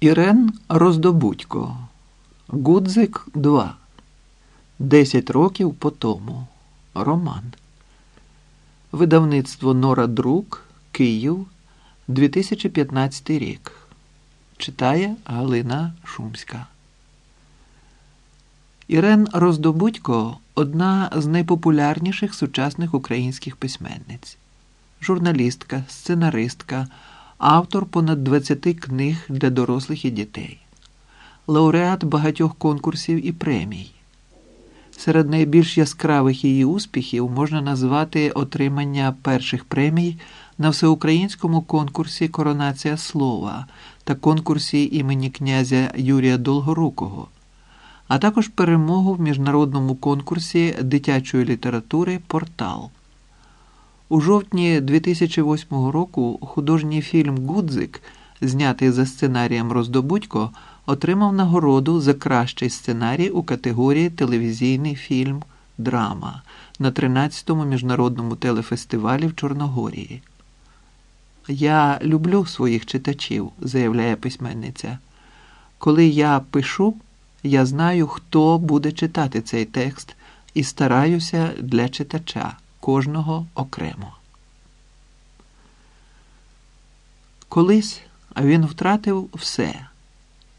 Ірен Роздобудько. Гудзик 2. Десять років по тому. Роман. Видавництво Нора Друк. Київ. 2015 рік. Читає Галина Шумська. Ірен Роздобудько одна з найпопулярніших сучасних українських письменниць, журналістка, сценаристка, автор понад 20 книг для дорослих і дітей, лауреат багатьох конкурсів і премій. Серед найбільш яскравих її успіхів можна назвати отримання перших премій на всеукраїнському конкурсі Коронація слова та конкурсі імені князя Юрія Долгорукого, а також перемогу в міжнародному конкурсі дитячої літератури Портал. У жовтні 2008 року художній фільм Гудзик, знятий за сценарієм Роздобудько, отримав нагороду за кращий сценарій у категорії Телевізійний фільм Драма на 13-му міжнародному телефестивалі в Чорногорії. Я люблю своїх читачів, заявляє письменниця. Коли я пишу, я знаю, хто буде читати цей текст, і стараюся для читача кожного окремо. Колись він втратив все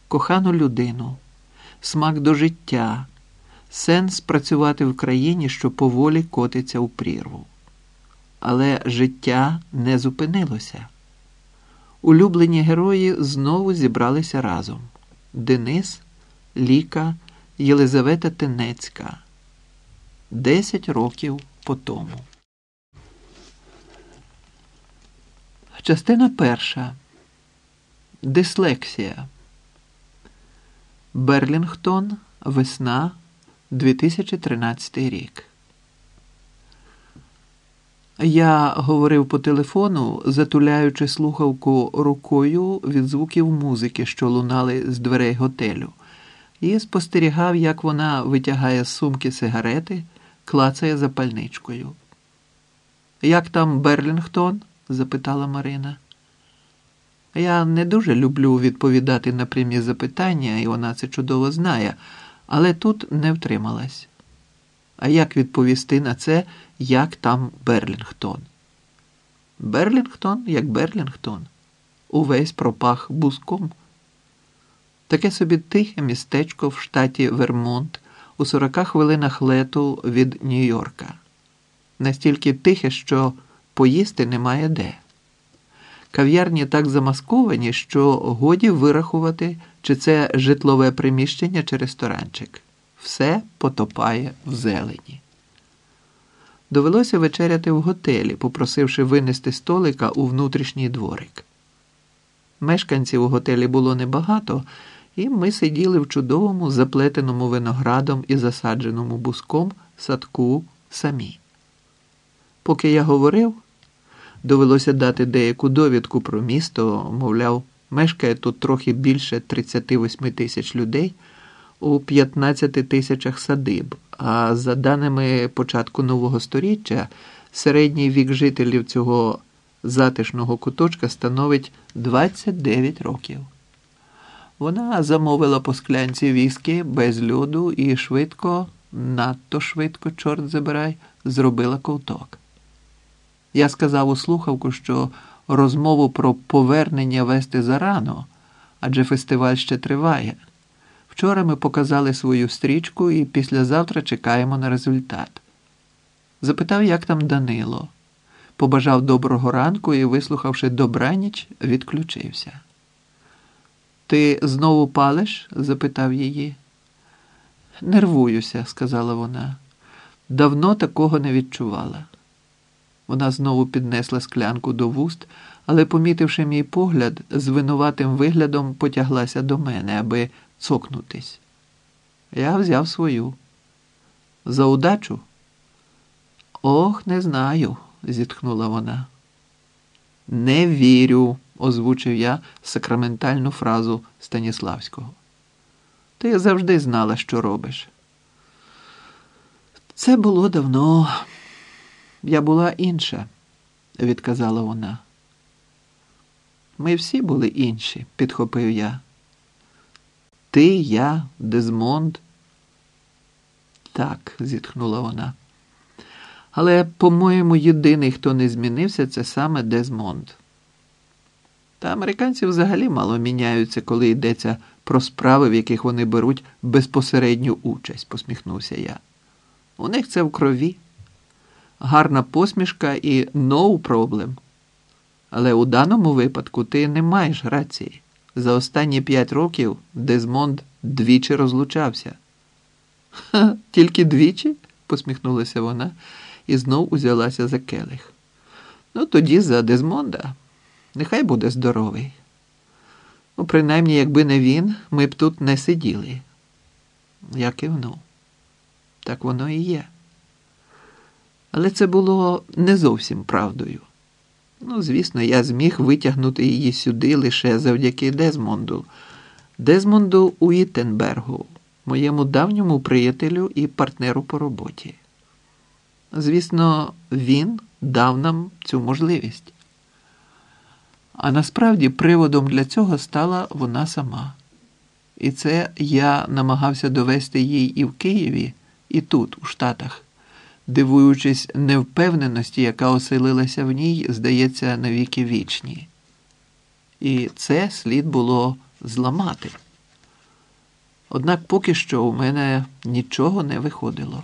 кохану людину, смак до життя, сенс працювати в країні, що поволі котиться у прірву. Але життя не зупинилося. Улюблені герої знову зібралися разом: Денис, Ліка, Єлизавета Тенецька. Десять років по тому. Частина перша. Дислексія. Берлінгтон. Весна 2013 рік. Я говорив по телефону, затуляючи слухавку рукою від звуків музики, що лунали з дверей готелю, і спостерігав, як вона витягає з сумки сигарети, клацає запальничкою. Як там Берлінгтон? запитала Марина. Я не дуже люблю відповідати на прямі запитання, і вона це чудово знає, але тут не втрималась. А як відповісти на це, як там Берлінгтон? Берлінгтон, як Берлінгтон, увесь пропах буском. Таке собі тихе містечко в штаті Вермонт у 40 хвилинах лету від Нью-Йорка. Настільки тихе, що поїсти немає де. Кав'ярні так замасковані, що годі вирахувати, чи це житлове приміщення чи ресторанчик. Все потопає в зелені. Довелося вечеряти в готелі, попросивши винести столика у внутрішній дворик. Мешканців у готелі було небагато, і ми сиділи в чудовому, заплетеному виноградом і засадженому буском садку самі. Поки я говорив, довелося дати деяку довідку про місто, мовляв, мешкає тут трохи більше 38 тисяч людей у 15 тисячах садиб, а за даними початку нового століття, середній вік жителів цього затишного куточка становить 29 років. Вона замовила по склянці віскі без льоду і швидко, надто швидко, чорт забирай, зробила ковток. Я сказав у слухавку, що розмову про повернення вести зарано, адже фестиваль ще триває. Вчора ми показали свою стрічку і післязавтра чекаємо на результат. Запитав, як там Данило. Побажав доброго ранку і, вислухавши добраніч, відключився. Ти знову палиш? запитав її. Нервуюся, сказала вона. Давно такого не відчувала. Вона знову піднесла склянку до вуст, але, помітивши мій погляд, з винуватим виглядом потяглася до мене, аби цокнутись. Я взяв свою. За удачу? Ох, не знаю, зітхнула вона. Не вірю, озвучив я сакраментальну фразу Станіславського. Ти завжди знала, що робиш. Це було давно. Я була інша, відказала вона. Ми всі були інші, підхопив я. Ти, я, Дезмонд. Так, зітхнула вона. Але, по-моєму, єдиний, хто не змінився, це саме Дезмонд. Та американці взагалі мало міняються, коли йдеться про справи, в яких вони беруть безпосередню участь, посміхнувся я. У них це в крові. Гарна посмішка і no problem. Але у даному випадку ти не маєш рації. За останні п'ять років Дезмонд двічі розлучався. Ха, тільки двічі? посміхнулася вона і знов узялася за келих. Ну, тоді за Дезмонда. Нехай буде здоровий. Ну, принаймні, якби не він, ми б тут не сиділи. Я кивнув. Так воно і є. Але це було не зовсім правдою. Ну, звісно, я зміг витягнути її сюди лише завдяки Дезмонду, Дезмонду Уіттенбергу, моєму давньому приятелю і партнеру по роботі. Звісно, він дав нам цю можливість. А насправді приводом для цього стала вона сама. І це я намагався довести їй і в Києві, і тут, у Штатах, дивуючись невпевненості, яка оселилася в ній, здається, навіки вічні. І це слід було зламати. Однак поки що у мене нічого не виходило.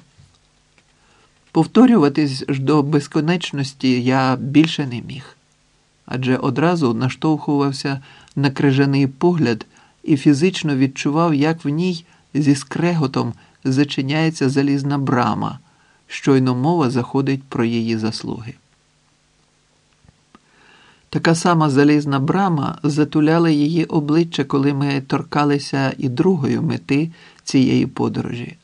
Повторюватись ж до безконечності я більше не міг, адже одразу наштовхувався на крижаний погляд і фізично відчував, як в ній зі скреготом зачиняється залізна брама, щойно мова заходить про її заслуги. Така сама залізна брама затуляла її обличчя, коли ми торкалися і другої мети цієї подорожі.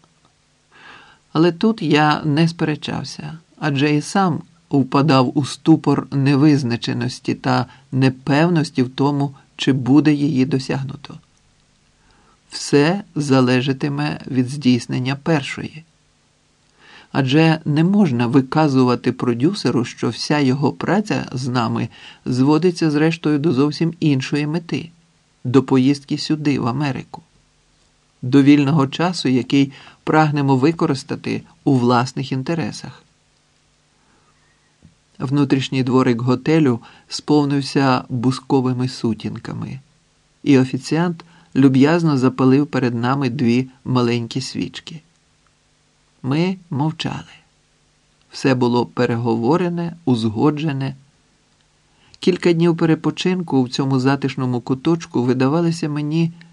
Але тут я не сперечався, адже і сам впадав у ступор невизначеності та непевності в тому, чи буде її досягнуто. Все залежатиме від здійснення першої. Адже не можна виказувати продюсеру, що вся його праця з нами зводиться зрештою до зовсім іншої мети до поїздки сюди, в Америку, до вільного часу, який прагнемо використати у власних інтересах. Внутрішній дворик готелю сповнився бусковими сутінками, і офіціант люб'язно запалив перед нами дві маленькі свічки. Ми мовчали. Все було переговорене, узгоджене. Кілька днів перепочинку в цьому затишному куточку видавалися мені